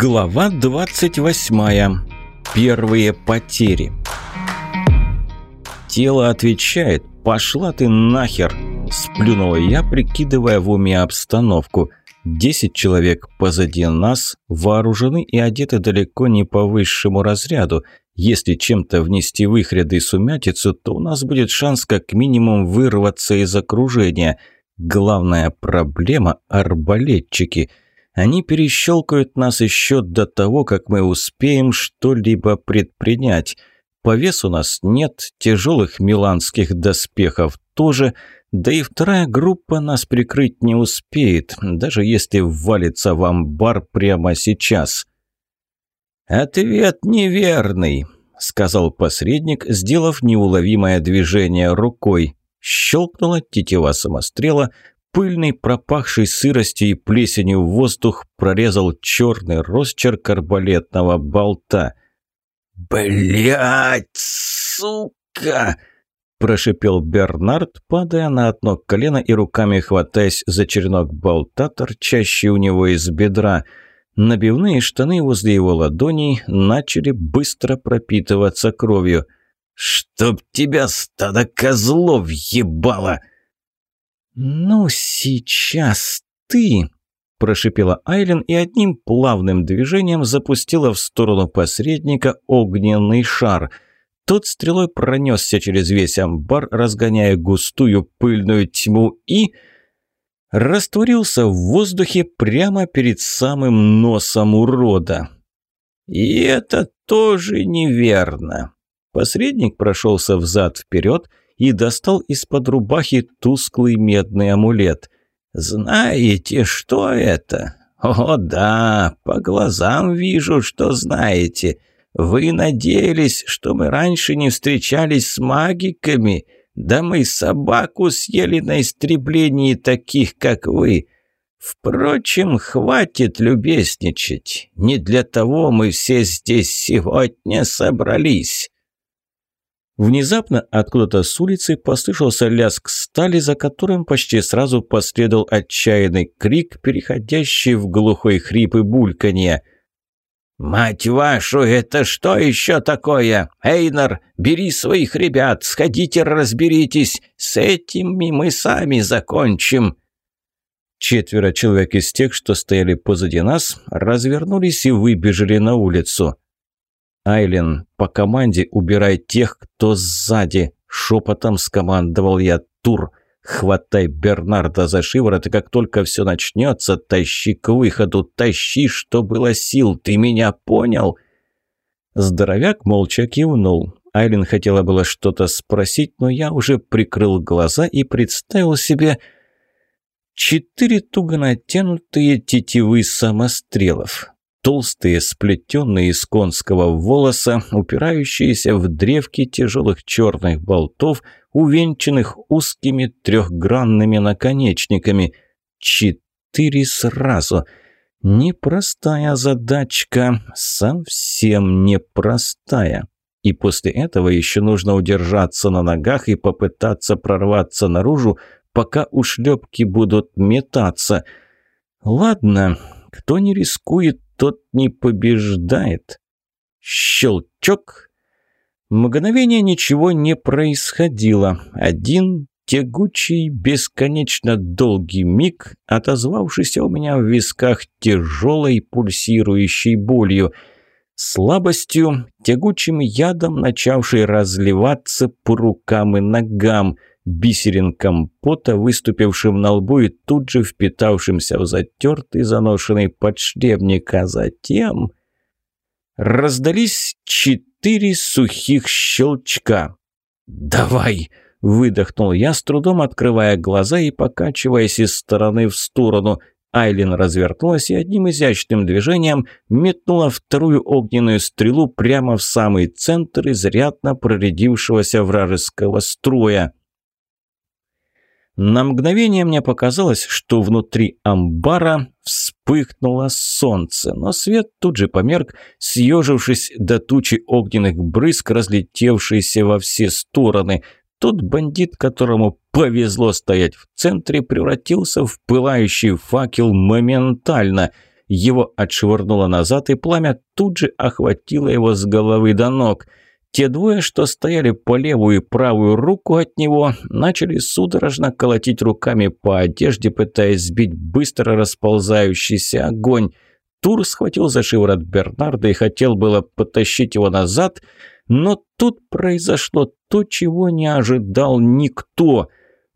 Глава 28. Первые потери. Тело отвечает «Пошла ты нахер!» Сплюнула я, прикидывая в уме обстановку. Десять человек позади нас, вооружены и одеты далеко не по высшему разряду. Если чем-то внести в их ряды сумятицу, то у нас будет шанс как минимум вырваться из окружения. Главная проблема – арбалетчики – они перещелкают нас еще до того, как мы успеем что-либо предпринять. Повес у нас нет, тяжелых миланских доспехов тоже, да и вторая группа нас прикрыть не успеет, даже если ввалится в амбар прямо сейчас. «Ответ неверный», — сказал посредник, сделав неуловимое движение рукой. Щелкнула тетива самострела, Пыльный, пропахший сыростью и плесенью воздух прорезал черный росчерк арбалетного болта. «Блядь, сука!» – прошипел Бернард, падая на одно колено и руками хватаясь за черенок болта, торчащий у него из бедра. Набивные штаны возле его ладоней начали быстро пропитываться кровью. «Чтоб тебя стадо козлов ебало!» «Ну, сейчас ты!» – прошипела Айлен и одним плавным движением запустила в сторону посредника огненный шар. Тот стрелой пронесся через весь амбар, разгоняя густую пыльную тьму и... растворился в воздухе прямо перед самым носом урода. «И это тоже неверно!» Посредник прошелся взад-вперед – и достал из-под рубахи тусклый медный амулет. «Знаете, что это?» «О, да, по глазам вижу, что знаете. Вы надеялись, что мы раньше не встречались с магиками? Да мы собаку съели на истреблении таких, как вы. Впрочем, хватит любезничать. Не для того мы все здесь сегодня собрались». Внезапно откуда-то с улицы послышался лязг стали, за которым почти сразу последовал отчаянный крик, переходящий в глухой хрип и бульканье. «Мать вашу, это что еще такое? Эйнар, бери своих ребят, сходите разберитесь, с этими мы сами закончим!» Четверо человек из тех, что стояли позади нас, развернулись и выбежали на улицу. «Айлен, по команде убирай тех, кто сзади!» Шепотом скомандовал я Тур. «Хватай Бернарда за шиворот, и как только все начнется, тащи к выходу, тащи, что было сил, ты меня понял?» Здоровяк молча кивнул. Айлен хотела было что-то спросить, но я уже прикрыл глаза и представил себе четыре туго натянутые тетивы самострелов толстые, сплетенные из конского волоса, упирающиеся в древки тяжелых черных болтов, увенчанных узкими трехгранными наконечниками. Четыре сразу. Непростая задачка, совсем непростая. И после этого еще нужно удержаться на ногах и попытаться прорваться наружу, пока ушлепки будут метаться. Ладно, кто не рискует, тот не побеждает. Щелчок. Мгновение ничего не происходило. Один тягучий, бесконечно долгий миг, отозвавшийся у меня в висках тяжелой пульсирующей болью, слабостью, тягучим ядом, начавший разливаться по рукам и ногам – бисеринкам пота, выступившим на лбу и тут же впитавшимся в затертый заношенный подшлемник, а затем... Раздались четыре сухих щелчка. «Давай!» – выдохнул я, с трудом открывая глаза и покачиваясь из стороны в сторону. Айлин развернулась и одним изящным движением метнула вторую огненную стрелу прямо в самый центр изрядно проредившегося вражеского строя. На мгновение мне показалось, что внутри амбара вспыхнуло солнце, но свет тут же померк, съежившись до тучи огненных брызг, разлетевшейся во все стороны. Тот бандит, которому повезло стоять в центре, превратился в пылающий факел моментально. Его отшвырнуло назад, и пламя тут же охватило его с головы до ног. Те двое, что стояли по левую и правую руку от него, начали судорожно колотить руками по одежде, пытаясь сбить быстро расползающийся огонь. Тур схватил за шиворот Бернарда и хотел было потащить его назад, но тут произошло то, чего не ожидал никто.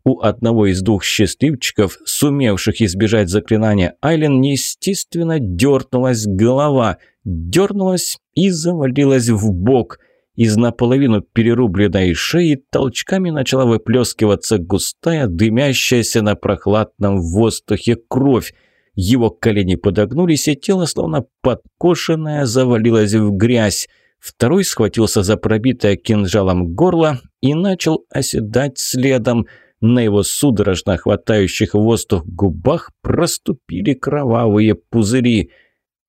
У одного из двух счастливчиков, сумевших избежать заклинания Айлен, неестественно дернулась голова, дернулась и завалилась в бок – из наполовину перерубленной шеи толчками начала выплескиваться густая, дымящаяся на прохладном воздухе кровь. Его колени подогнулись, и тело, словно подкошенное, завалилось в грязь. Второй схватился за пробитое кинжалом горло и начал оседать следом. На его судорожно хватающих воздух губах проступили кровавые пузыри –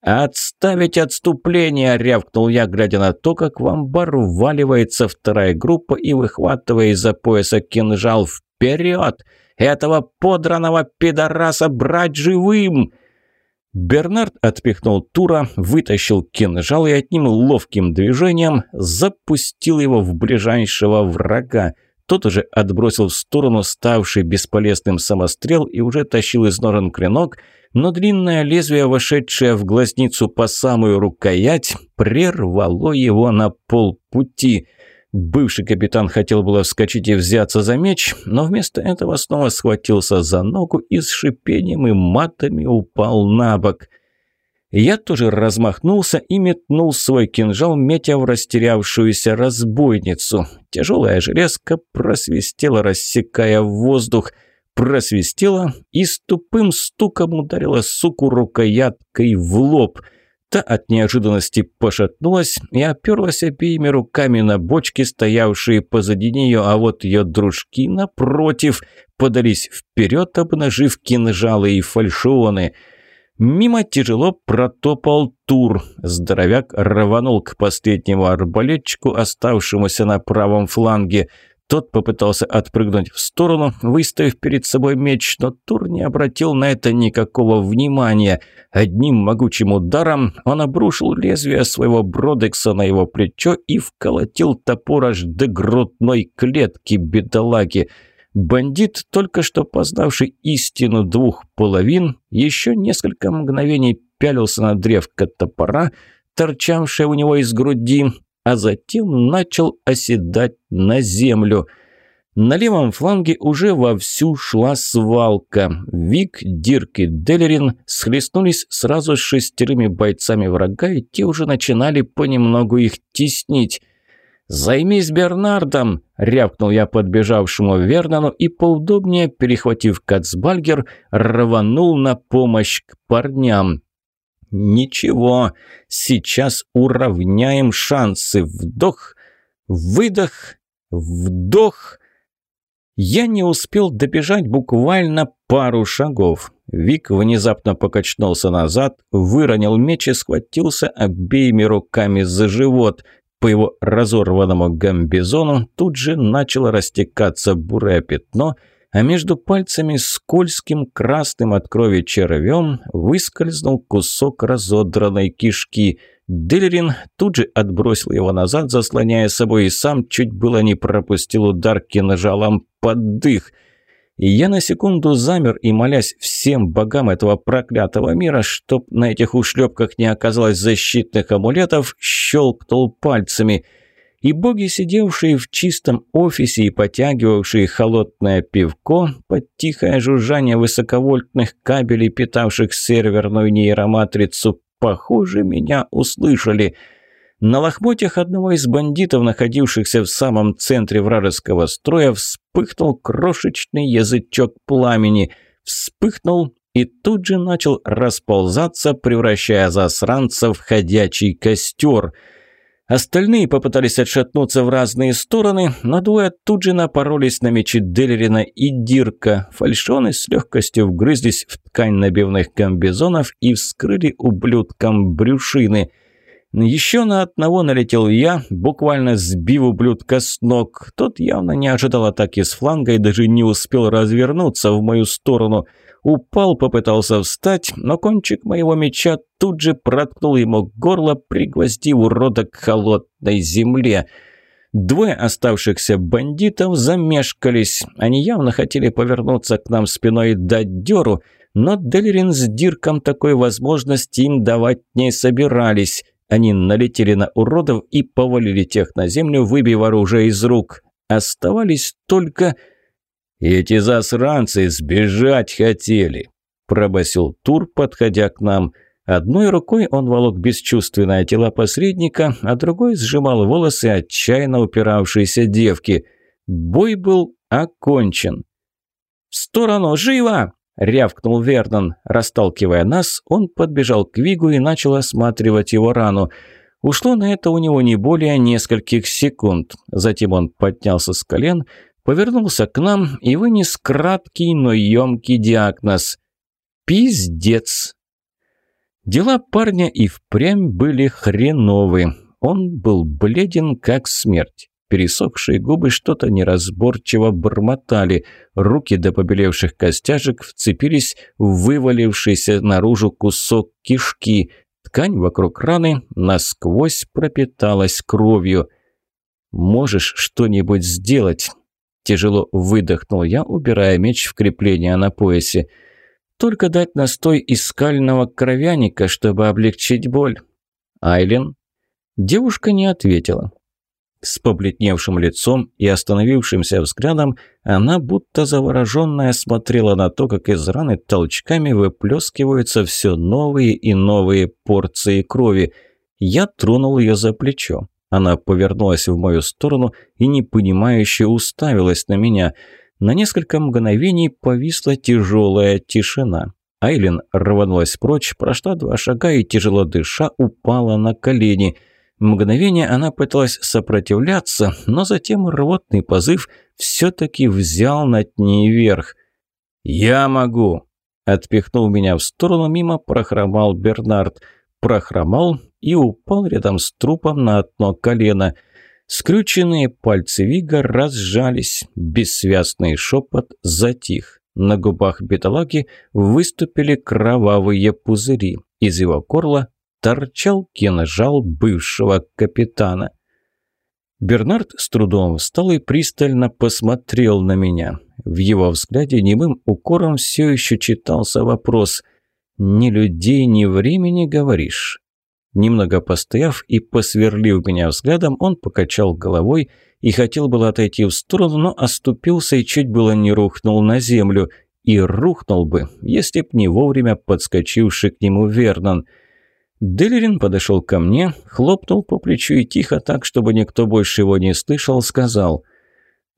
«Отставить отступление!» – рявкнул я, глядя на то, как в амбар вваливается вторая группа и выхватывая из-за пояса кинжал «Вперед! Этого подраного пидораса брать живым!» Бернард отпихнул Тура, вытащил кинжал и одним ловким движением запустил его в ближайшего врага. Тот уже отбросил в сторону ставший бесполезным самострел и уже тащил из норен клинок – но длинное лезвие, вошедшее в глазницу по самую рукоять, прервало его на полпути. Бывший капитан хотел было вскочить и взяться за меч, но вместо этого снова схватился за ногу и с шипением и матами упал на бок. Я тоже размахнулся и метнул свой кинжал, метя в растерявшуюся разбойницу. Тяжелая железка просвистела, рассекая воздух – просвистела и с тупым стуком ударила суку рукояткой в лоб. Та от неожиданности пошатнулась и оперлась обеими руками на бочки, стоявшие позади нее, а вот ее дружки, напротив, подались вперед, обнажив кинжалы и фальшионы. Мимо тяжело протопал тур. Здоровяк рванул к последнему арбалетчику, оставшемуся на правом фланге – тот попытался отпрыгнуть в сторону, выставив перед собой меч, но Тур не обратил на это никакого внимания. Одним могучим ударом он обрушил лезвие своего бродекса на его плечо и вколотил топор аж до грудной клетки бедолаги. Бандит, только что познавший истину двух половин, еще несколько мгновений пялился на древко топора, торчавшее у него из груди, а затем начал оседать на землю. На левом фланге уже вовсю шла свалка. Вик, Дирк и Делерин схлестнулись сразу с шестерыми бойцами врага, и те уже начинали понемногу их теснить. «Займись Бернардом!» – рявкнул я подбежавшему Вернану и, поудобнее перехватив Кацбальгер, рванул на помощь к парням. Ничего, сейчас уравняем шансы. Вдох, выдох, вдох. Я не успел добежать буквально пару шагов. Вик внезапно покачнулся назад, выронил меч и схватился обеими руками за живот. По его разорванному гамбизону тут же начало растекаться бурое пятно – а между пальцами скользким красным от крови червем выскользнул кусок разодранной кишки. Делерин тут же отбросил его назад, заслоняя собой, и сам чуть было не пропустил удар кинжалом под дых. И я на секунду замер и, молясь всем богам этого проклятого мира, чтоб на этих ушлепках не оказалось защитных амулетов, щелкнул пальцами – и боги, сидевшие в чистом офисе и потягивавшие холодное пивко под тихое жужжание высоковольтных кабелей, питавших серверную нейроматрицу, похоже, меня услышали. На лохмотьях одного из бандитов, находившихся в самом центре вражеского строя, вспыхнул крошечный язычок пламени. Вспыхнул и тут же начал расползаться, превращая засранца в ходячий костер – Остальные попытались отшатнуться в разные стороны, но двое тут же напоролись на мечи Делерина и Дирка. Фальшоны с легкостью вгрызлись в ткань набивных комбизонов и вскрыли ублюдкам брюшины. Еще на одного налетел я, буквально сбив ублюдка с ног. Тот явно не ожидал атаки с фланга и даже не успел развернуться в мою сторону. Упал, попытался встать, но кончик моего меча тут же проткнул ему горло, пригвоздив урода к холодной земле. Двое оставшихся бандитов замешкались. Они явно хотели повернуться к нам спиной и дать дёру, но Делерин с Дирком такой возможности им давать не собирались. Они налетели на уродов и повалили тех на землю, выбив оружие из рук. Оставались только... «Эти засранцы сбежать хотели», – пробасил Тур, подходя к нам. Одной рукой он волок бесчувственное тело посредника, а другой сжимал волосы отчаянно упиравшейся девки. Бой был окончен. «В сторону! Живо!» – рявкнул Вернон. Расталкивая нас, он подбежал к Вигу и начал осматривать его рану. Ушло на это у него не более нескольких секунд. Затем он поднялся с колен, повернулся к нам и вынес краткий, но емкий диагноз. «Пиздец!» Дела парня и впрямь были хреновы. Он был бледен, как смерть. Пересохшие губы что-то неразборчиво бормотали. Руки до побелевших костяшек вцепились в вывалившийся наружу кусок кишки. Ткань вокруг раны насквозь пропиталась кровью. «Можешь что-нибудь сделать?» Тяжело выдохнул я, убирая меч в крепление на поясе. «Только дать настой из скального кровяника, чтобы облегчить боль». «Айлен?» Девушка не ответила. С побледневшим лицом и остановившимся взглядом она будто завороженная смотрела на то, как из раны толчками выплескиваются все новые и новые порции крови. Я тронул ее за плечо. Она повернулась в мою сторону и непонимающе уставилась на меня. На несколько мгновений повисла тяжелая тишина. Айлин рванулась прочь, прошла два шага и, тяжело дыша, упала на колени – Мгновение она пыталась сопротивляться, но затем рвотный позыв все-таки взял над ней верх. «Я могу!» Отпихнул меня в сторону, мимо прохромал Бернард. Прохромал и упал рядом с трупом на одно колено. Скрюченные пальцы Вига разжались. Бессвязный шепот затих. На губах бедолаги выступили кровавые пузыри. Из его горла торчал кинжал бывшего капитана. Бернард с трудом встал и пристально посмотрел на меня. В его взгляде немым укором все еще читался вопрос «Ни людей, ни времени, говоришь?» Немного постояв и посверлив меня взглядом, он покачал головой и хотел было отойти в сторону, но оступился и чуть было не рухнул на землю. И рухнул бы, если б не вовремя подскочивший к нему Вернон – Делерин подошел ко мне, хлопнул по плечу и тихо, так, чтобы никто больше его не слышал, сказал.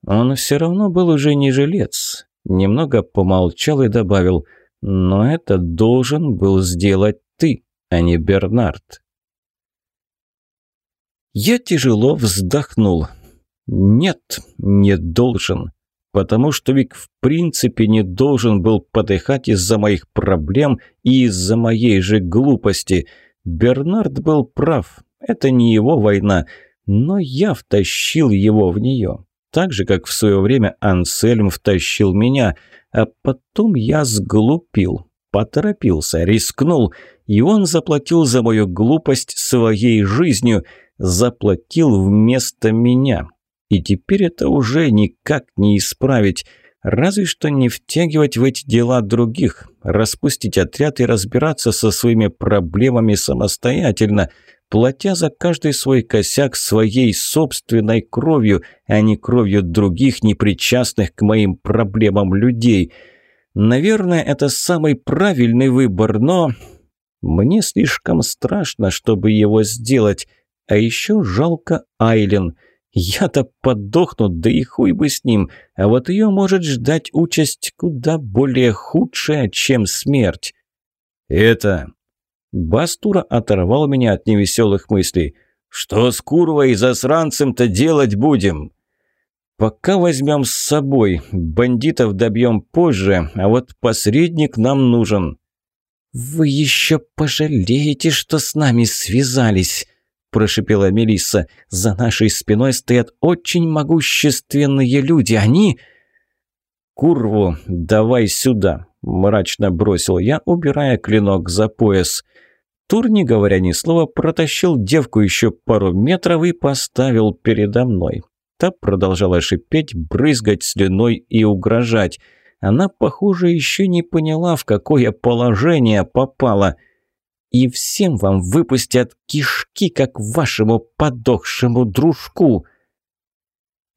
Он все равно был уже не жилец. Немного помолчал и добавил, «Но это должен был сделать ты, а не Бернард». Я тяжело вздохнул. «Нет, не должен» потому что Вик в принципе не должен был подыхать из-за моих проблем и из-за моей же глупости. Бернард был прав, это не его война, но я втащил его в нее. Так же, как в свое время Ансельм втащил меня, а потом я сглупил, поторопился, рискнул, и он заплатил за мою глупость своей жизнью, заплатил вместо меня. И теперь это уже никак не исправить. Разве что не втягивать в эти дела других, распустить отряд и разбираться со своими проблемами самостоятельно, платя за каждый свой косяк своей собственной кровью, а не кровью других, непричастных к моим проблемам людей. Наверное, это самый правильный выбор, но... Мне слишком страшно, чтобы его сделать. А еще жалко Айлен – я-то подохну, да и хуй бы с ним, а вот ее может ждать участь куда более худшая, чем смерть. Это... Бастура оторвал меня от невеселых мыслей. «Что с курвой и засранцем-то делать будем?» «Пока возьмем с собой. Бандитов добьем позже, а вот посредник нам нужен». «Вы еще пожалеете, что с нами связались», – прошипела Мелисса. «За нашей спиной стоят очень могущественные люди. Они...» «Курву давай сюда», – мрачно бросил я, убирая клинок за пояс. Тур, не говоря ни слова, протащил девку еще пару метров и поставил передо мной. Та продолжала шипеть, брызгать слюной и угрожать. Она, похоже, еще не поняла, в какое положение попала – и всем вам выпустят кишки, как вашему подохшему дружку».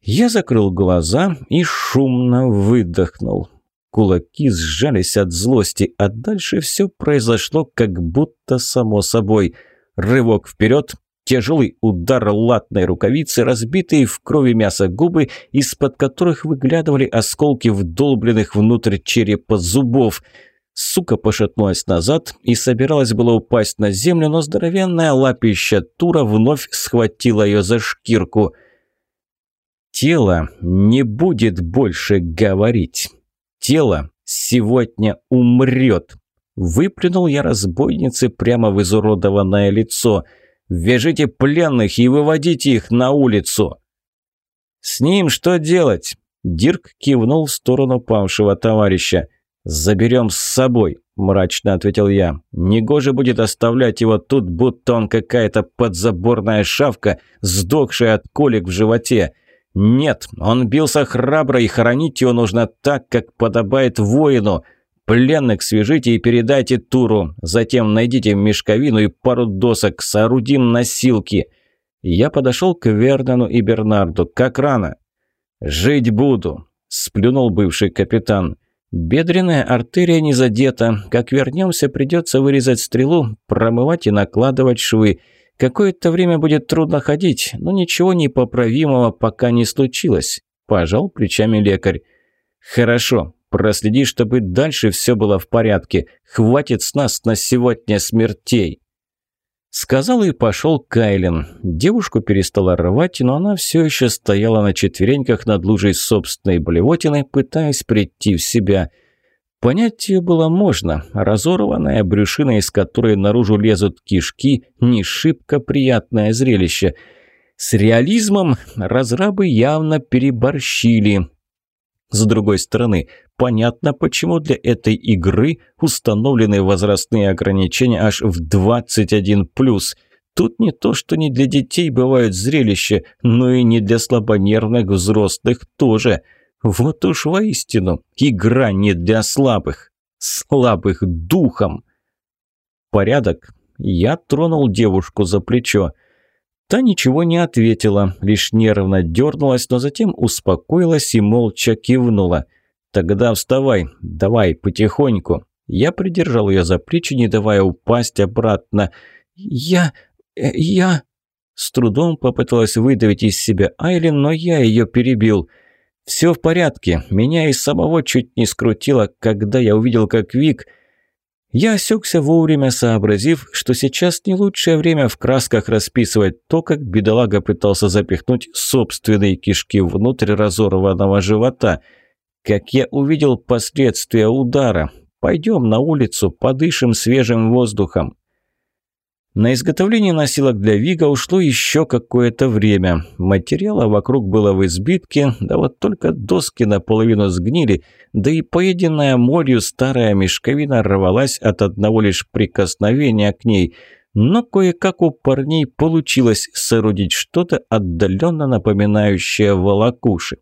Я закрыл глаза и шумно выдохнул. Кулаки сжались от злости, а дальше все произошло как будто само собой. Рывок вперед, тяжелый удар латной рукавицы, разбитые в крови мясо губы, из-под которых выглядывали осколки вдолбленных внутрь черепа зубов – Сука пошатнулась назад и собиралась было упасть на землю, но здоровенная лапища Тура вновь схватила ее за шкирку. «Тело не будет больше говорить. Тело сегодня умрет», – выплюнул я разбойнице прямо в изуродованное лицо. «Вяжите пленных и выводите их на улицу!» «С ним что делать?» Дирк кивнул в сторону павшего товарища. «Заберем с собой», – мрачно ответил я. «Негоже будет оставлять его тут, будто он какая-то подзаборная шавка, сдохшая от колик в животе. Нет, он бился храбро, и хоронить его нужно так, как подобает воину. Пленных свяжите и передайте Туру. Затем найдите мешковину и пару досок, соорудим носилки». Я подошел к Вернону и Бернарду. «Как рано?» «Жить буду», – сплюнул бывший капитан. Бедренная артерия не задета. Как вернемся, придется вырезать стрелу, промывать и накладывать швы. Какое-то время будет трудно ходить, но ничего непоправимого пока не случилось. Пожал плечами лекарь. Хорошо, проследи, чтобы дальше все было в порядке. Хватит с нас на сегодня смертей. Сказал и пошел Кайлен. Девушку перестала рвать, но она все еще стояла на четвереньках над лужей собственной блевотины, пытаясь прийти в себя. Понять ее было можно. Разорванная брюшина, из которой наружу лезут кишки, не шибко приятное зрелище. С реализмом разрабы явно переборщили. С другой стороны, понятно, почему для этой игры установлены возрастные ограничения аж в 21+. Тут не то, что не для детей бывают зрелища, но и не для слабонервных взрослых тоже. Вот уж воистину, игра не для слабых. Слабых духом. Порядок. Я тронул девушку за плечо. Та ничего не ответила, лишь нервно дернулась, но затем успокоилась и молча кивнула. «Тогда вставай, давай, потихоньку». Я придержал ее за плечи, не давая упасть обратно. «Я... Э, я...» С трудом попыталась выдавить из себя Айлин, но я ее перебил. «Все в порядке. Меня и самого чуть не скрутило, когда я увидел, как Вик...» Я осекся вовремя, сообразив, что сейчас не лучшее время в красках расписывать то, как бедолага пытался запихнуть собственные кишки внутрь разорванного живота. Как я увидел последствия удара. Пойдем на улицу, подышим свежим воздухом. На изготовление носилок для Вига ушло еще какое-то время. Материала вокруг было в избитке, да вот только доски наполовину сгнили, да и поеденная молью старая мешковина рвалась от одного лишь прикосновения к ней. Но кое-как у парней получилось соорудить что-то отдаленно напоминающее волокуши.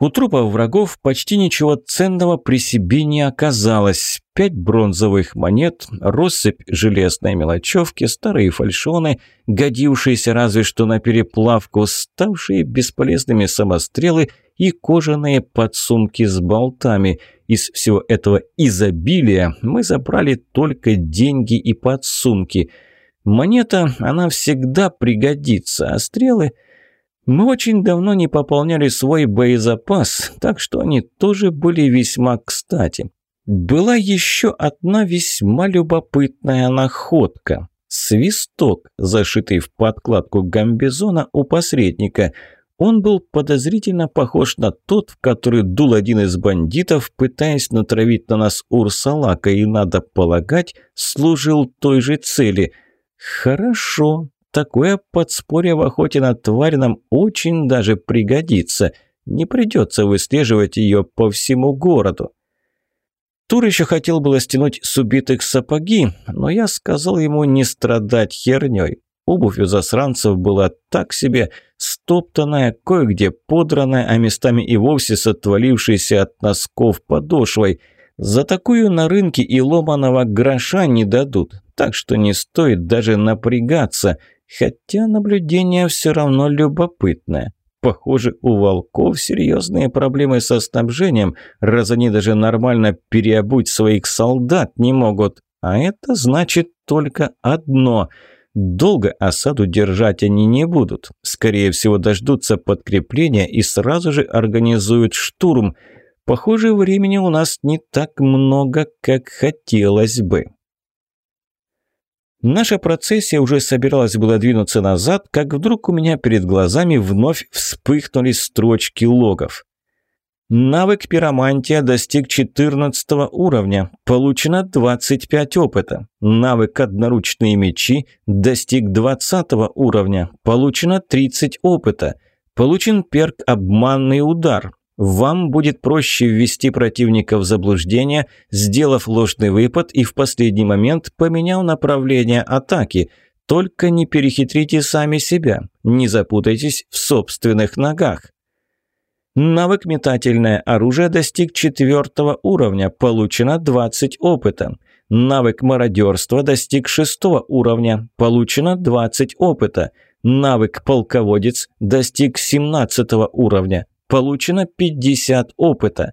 У трупов врагов почти ничего ценного при себе не оказалось. Пять бронзовых монет, россыпь железной мелочевки, старые фальшоны, годившиеся разве что на переплавку, ставшие бесполезными самострелы и кожаные подсумки с болтами. Из всего этого изобилия мы забрали только деньги и подсумки. Монета, она всегда пригодится, а стрелы – мы очень давно не пополняли свой боезапас, так что они тоже были весьма кстати. Была еще одна весьма любопытная находка. Свисток, зашитый в подкладку гамбизона у посредника. Он был подозрительно похож на тот, в который дул один из бандитов, пытаясь натравить на нас Урсалака, и, надо полагать, служил той же цели. Хорошо, такое подспорье в охоте на тварь нам очень даже пригодится. Не придется выслеживать ее по всему городу. Тур еще хотел было стянуть с убитых сапоги, но я сказал ему не страдать херней. Обувь у засранцев была так себе, стоптанная, кое-где подранная, а местами и вовсе с отвалившейся от носков подошвой. За такую на рынке и ломаного гроша не дадут, так что не стоит даже напрягаться, хотя наблюдение все равно любопытное. Похоже, у волков серьезные проблемы со снабжением, раз они даже нормально переобуть своих солдат не могут. А это значит только одно – Долго осаду держать они не будут. Скорее всего, дождутся подкрепления и сразу же организуют штурм. Похоже, времени у нас не так много, как хотелось бы. Наша процессия уже собиралась было двинуться назад, как вдруг у меня перед глазами вновь вспыхнули строчки логов. Навык пиромантия достиг 14 уровня. Получено 25 опыта. Навык одноручные мечи достиг 20 уровня. Получено 30 опыта. Получен перк «Обманный удар». Вам будет проще ввести противника в заблуждение, сделав ложный выпад и в последний момент поменял направление атаки. Только не перехитрите сами себя, не запутайтесь в собственных ногах. Навык «Метательное оружие» достиг четвертого уровня, получено 20 опыта. Навык «Мародерство» достиг шестого уровня, получено 20 опыта. Навык «Полководец» достиг 17 уровня, получено 50 опыта.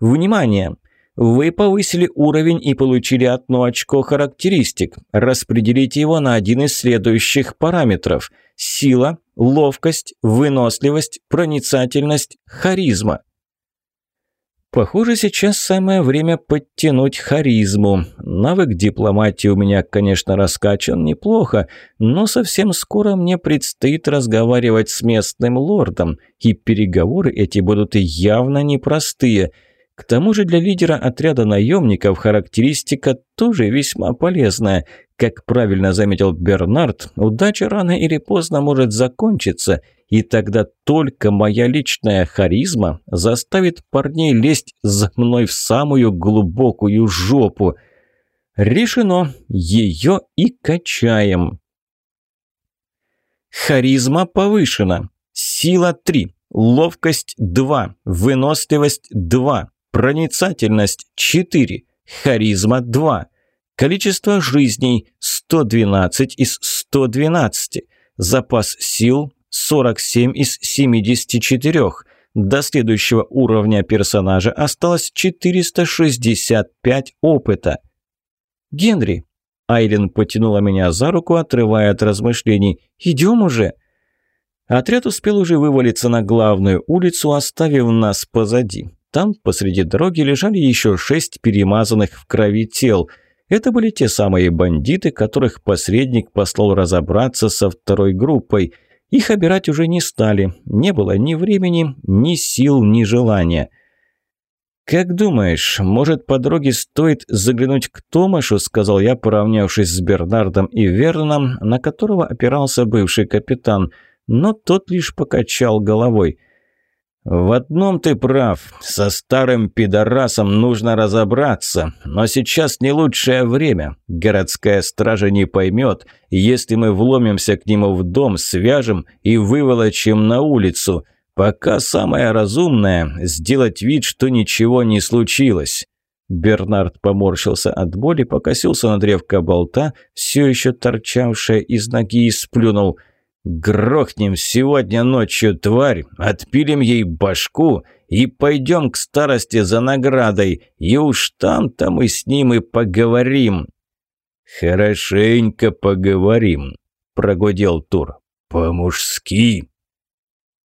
Внимание! Вы повысили уровень и получили одно очко характеристик. Распределите его на один из следующих параметров. Сила, ловкость, выносливость, проницательность, харизма. Похоже, сейчас самое время подтянуть харизму. Навык дипломатии у меня, конечно, раскачан неплохо, но совсем скоро мне предстоит разговаривать с местным лордом, и переговоры эти будут явно непростые – к тому же для лидера отряда наемников характеристика тоже весьма полезная. Как правильно заметил Бернард, удача рано или поздно может закончиться, и тогда только моя личная харизма заставит парней лезть за мной в самую глубокую жопу. Решено, ее и качаем. Харизма повышена. Сила 3, ловкость 2, выносливость 2, Проницательность – 4. Харизма – 2. Количество жизней – 112 из 112. Запас сил – 47 из 74. До следующего уровня персонажа осталось 465 опыта. «Генри!» Айлен потянула меня за руку, отрывая от размышлений. «Идем уже!» Отряд успел уже вывалиться на главную улицу, оставив нас позади. Там посреди дороги лежали еще шесть перемазанных в крови тел. Это были те самые бандиты, которых посредник послал разобраться со второй группой. Их обирать уже не стали. Не было ни времени, ни сил, ни желания. «Как думаешь, может, по дороге стоит заглянуть к Томашу?» – сказал я, поравнявшись с Бернардом и Верноном, на которого опирался бывший капитан. Но тот лишь покачал головой – «В одном ты прав. Со старым пидорасом нужно разобраться. Но сейчас не лучшее время. Городская стража не поймет, если мы вломимся к нему в дом, свяжем и выволочим на улицу. Пока самое разумное – сделать вид, что ничего не случилось». Бернард поморщился от боли, покосился на древко болта, все еще торчавшее из ноги, и сплюнул – Грохнем сегодня ночью тварь, отпилим ей башку и пойдем к старости за наградой, и уж там-то мы с ним и поговорим». «Хорошенько поговорим», – прогудел Тур. «По-мужски».